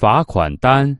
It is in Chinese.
罚款单。